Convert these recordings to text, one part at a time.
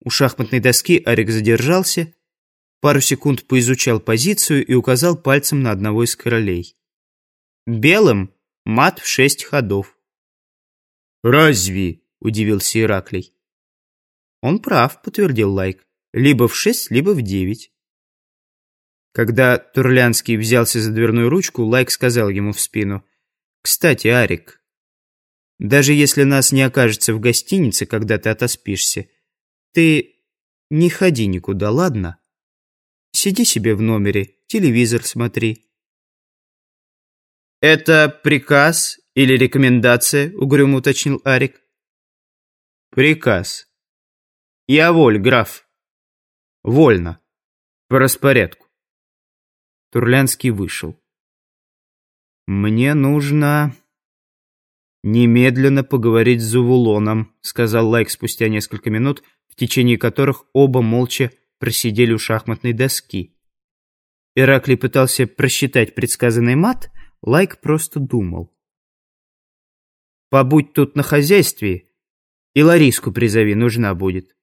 У шахматной доски Арик задержался, пару секунд поизучал позицию и указал пальцем на одного из королей. Белым мат в шесть ходов. «Разве?» — удивился Ираклий. «Он прав», — подтвердил Лайк. «Либо в шесть, либо в девять». Когда Турлянский взялся за дверную ручку, Лайк сказал ему в спину. «Кстати, Арик, даже если нас не окажется в гостинице, когда ты отоспишься, ты не ходи никуда, ладно? Сиди себе в номере, телевизор смотри». «Это приказ или рекомендация?» — угрюмо уточнил Арик. «Приказ». «Я воль, граф». «Вольно. По распорядку». Турлянский вышел. «Мне нужно немедленно поговорить с Завулоном», сказал Лайк спустя несколько минут, в течение которых оба молча просидели у шахматной доски. Ираклий пытался просчитать предсказанный мат, Лайк просто думал. «Побудь тут на хозяйстве, и Лариску призови, нужна будет».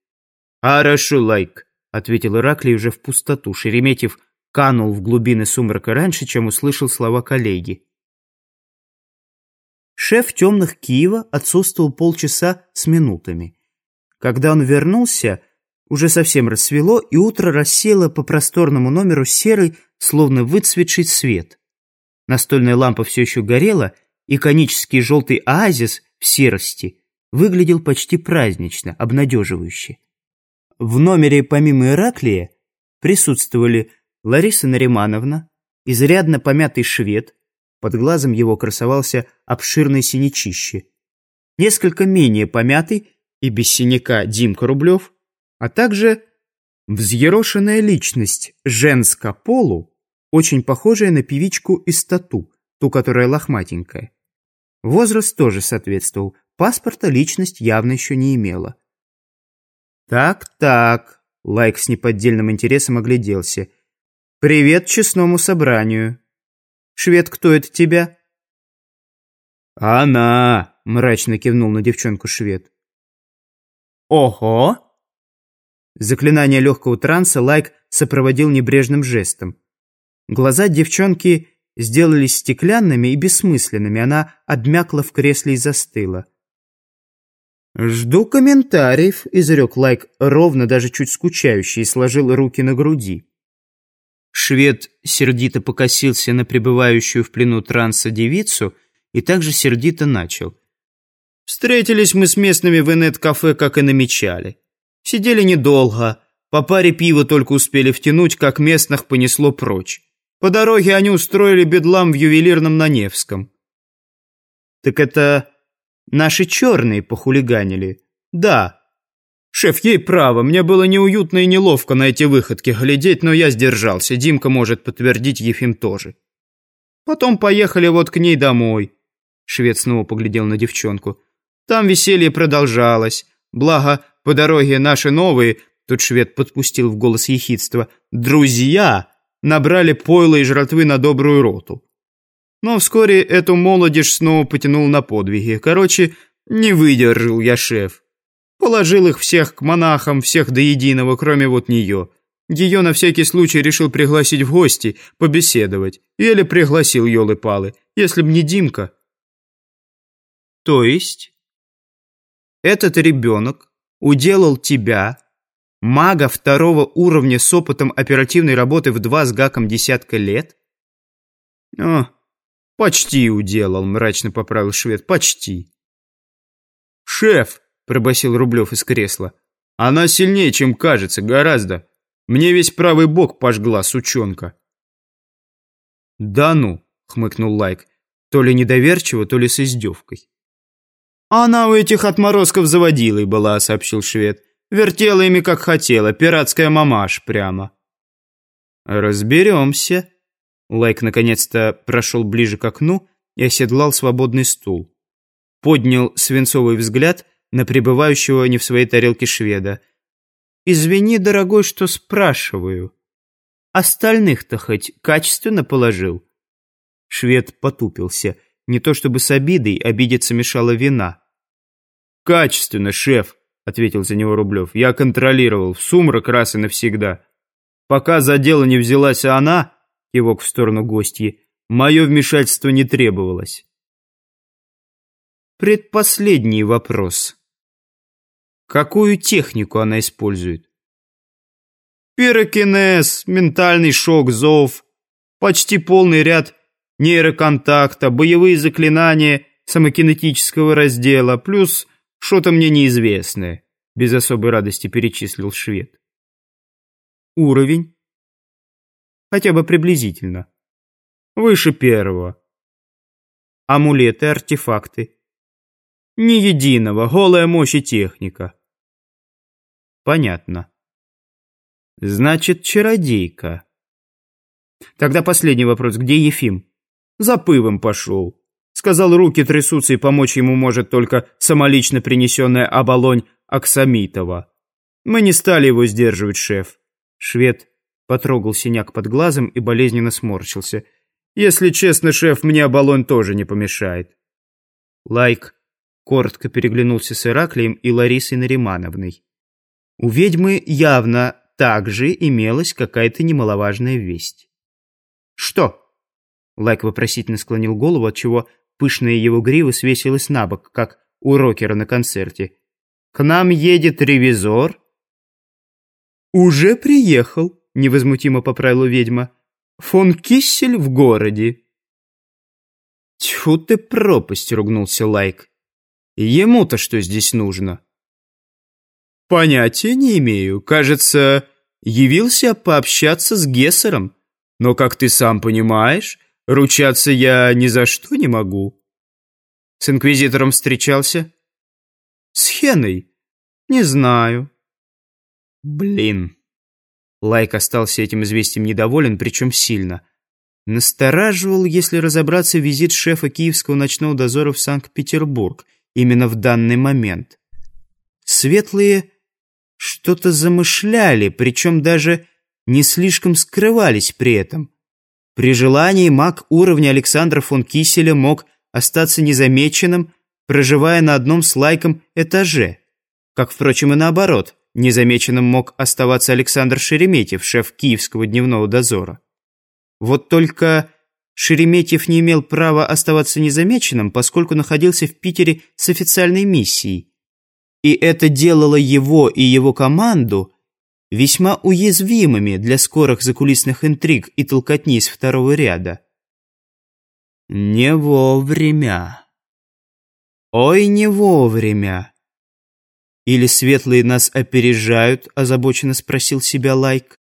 «Хорошо, Лайк», — ответил Ираклий уже в пустоту. Шереметьев канул в глубины сумрака раньше, чем услышал слова коллеги. Шеф темных Киева отсутствовал полчаса с минутами. Когда он вернулся, уже совсем рассвело, и утро рассеяло по просторному номеру серый, словно выцветший свет. Настольная лампа все еще горела, и конический желтый оазис в серости выглядел почти празднично, обнадеживающе. В номере помимо Ираклия присутствовали Лариса Наримановна, изрядно помятый швед, под глазом его красовался обширный синячище, несколько менее помятый и без синяка Димка Рублев, а также взъерошенная личность женско полу, очень похожая на певичку из тату, ту, которая лохматенькая. Возраст тоже соответствовал, паспорта личность явно еще не имела. «Так-так», — Лайк с неподдельным интересом огляделся, «Привет честному собранию. Швед, кто это тебя?» «Она!» — мрачно кивнул на девчонку Швед. «Ого!» Заклинание легкого транса Лайк сопроводил небрежным жестом. Глаза девчонки сделались стеклянными и бессмысленными. Она обмякла в кресле и застыла. «Жду комментариев», — изрек Лайк ровно, даже чуть скучающий, и сложил руки на груди. Швед сердито покосился на пребывающую в плену транса девицу и также сердито начал. «Встретились мы с местными в инет-кафе, как и намечали. Сидели недолго, по паре пива только успели втянуть, как местных понесло прочь. По дороге они устроили бедлам в ювелирном на Невском». «Так это наши черные похулиганили?» «Да», «Шеф, ей право, мне было неуютно и неловко на эти выходки глядеть, но я сдержался, Димка может подтвердить, Ефим тоже. Потом поехали вот к ней домой». Швед снова поглядел на девчонку. «Там веселье продолжалось. Благо, по дороге наши новые, тут швед подпустил в голос ехидства, друзья набрали пойло и жратвы на добрую роту. Но вскоре эту молодежь снова потянул на подвиги. Короче, не выдержал я, шеф. Положил их всех к монахам, всех до единого, кроме вот нее. Ее на всякий случай решил пригласить в гости, побеседовать. Еле пригласил елы-палы. Если б не Димка. То есть? Этот ребенок уделал тебя, мага второго уровня с опытом оперативной работы в два с гаком десятка лет? О, почти уделал, мрачно поправил швед, почти. Шеф, — пробасил Рублев из кресла. «Она сильнее, чем кажется, гораздо. Мне весь правый бок пожгла, сучонка». «Да ну», — хмыкнул Лайк, то ли недоверчиво, то ли с издевкой. «Она у этих отморозков заводилой была», — сообщил швед. «Вертела ими, как хотела, пиратская мамаш прямо». «Разберемся». Лайк наконец-то прошел ближе к окну и оседлал свободный стул. Поднял свинцовый взгляд — на пребывающего не в своей тарелке шведа. «Извини, дорогой, что спрашиваю. Остальных-то хоть качественно положил?» Швед потупился. Не то чтобы с обидой, обидеться мешала вина. «Качественно, шеф. — ответил за него Рублев. «Я контролировал. В сумрак раз и навсегда. Пока за дело не взялась она, кивок в сторону гостьи, мое вмешательство не требовалось». Предпоследний вопрос. Какую технику она использует? Пирокинез, ментальный шок, зов, почти полный ряд нейроконтакта, боевые заклинания самокинетического раздела, плюс что-то мне неизвестное, без особой радости перечислил швед. Уровень? Хотя бы приблизительно. Выше первого. Амулеты, артефакты. Ни единого, голая мощь и техника. Понятно. Значит, чародейка. Тогда последний вопрос. Где Ефим? За пывом пошел. Сказал, руки трясутся, и помочь ему может только самолично принесенная оболонь Аксамитова. Мы не стали его сдерживать, шеф. Швед потрогал синяк под глазом и болезненно сморщился. Если честно, шеф, мне оболонь тоже не помешает. Лайк коротко переглянулся с Ираклием и Ларисой Наримановной. У ведьмы явно также имелась какая-то немаловажная весть. «Что?» Лайк вопросительно склонил голову, отчего пышная его грива свесилась на бок, как у рокера на концерте. «К нам едет ревизор?» «Уже приехал», — невозмутимо поправила ведьма. «Фон Киссель в городе». «Тьфу ты пропасть!» — ругнулся Лайк. Ему-то что здесь нужно? Понятия не имею. Кажется, явился пообщаться с Гессером. Но, как ты сам понимаешь, ручаться я ни за что не могу. С инквизитором встречался? С Хеной? Не знаю. Блин. Лайк остался этим известием недоволен, причем сильно. Настораживал, если разобраться, визит шефа Киевского ночного дозора в Санкт-Петербург именно в данный момент. Светлые что-то замышляли, причем даже не слишком скрывались при этом. При желании маг уровня Александра фон Киселя мог остаться незамеченным, проживая на одном с лайком этаже. Как, впрочем, и наоборот, незамеченным мог оставаться Александр Шереметьев, шеф Киевского дневного дозора. Вот только Шереметьев не имел права оставаться незамеченным, поскольку находился в Питере с официальной миссией. И это делало его и его команду весьма уязвимыми для скорых закулисных интриг и толкотни из второго ряда. Не вовремя. Ой, не вовремя. Или светлые нас опережают, озабоченно спросил себя Лайк.